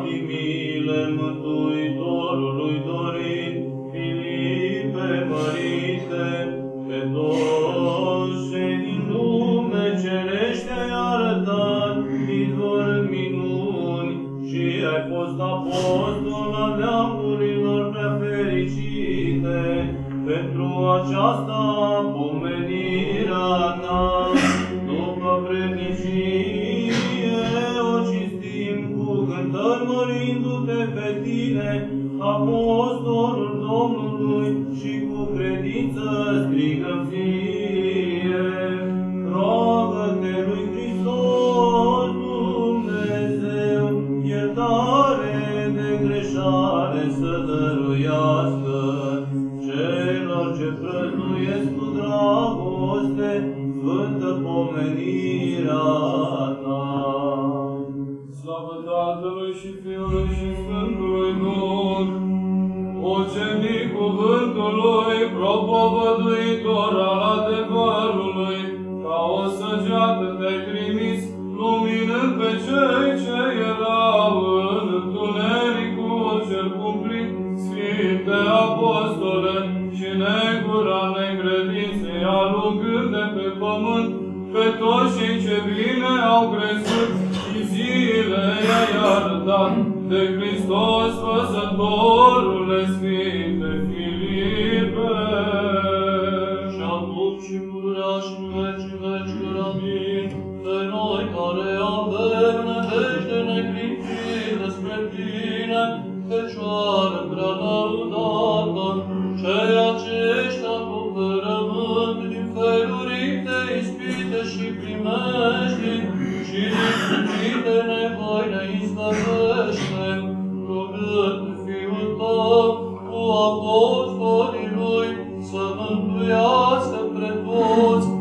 patimile Mântuitorului dorit, Filipe mărite, pe toți din lume cerește arătat, Izvor minuni, și ai fost apostol al neamurilor prea pentru aceasta pomeni cântări mărindu-te pe tine apostolul Domnului și cu credință strigăm ție. Roagă-te lui Hristos Dumnezeu, iertare de greșare să dăruiască celor ce prăznuiesc cu dragoste sfântă pomenirea ta. Slavă Tatălui și Fiului și Sfântului Duh, ucenic cuvântului, propovăduitor al adevărului, ca o săgeată te-ai trimis, luminând pe cei ce erau în întunericul cel cumplit, Sfinte Apostole și negura necredinței, alungând de pe pământ pe toți cei ce bine au crezut și zile i-ai arătat de Hristos Făzătorule Sfinte Filipe. Și acum și pururea și în veci veci amin, de noi care avem nădejde neclintită spre tine, Fecioară prea laudată, ceea ce ești acoperământ din felurite ispite și primești, și din sufite nevoi ne izbăvește, rugând Fiul Tău cu apostolii Lui să mântuiască pre toți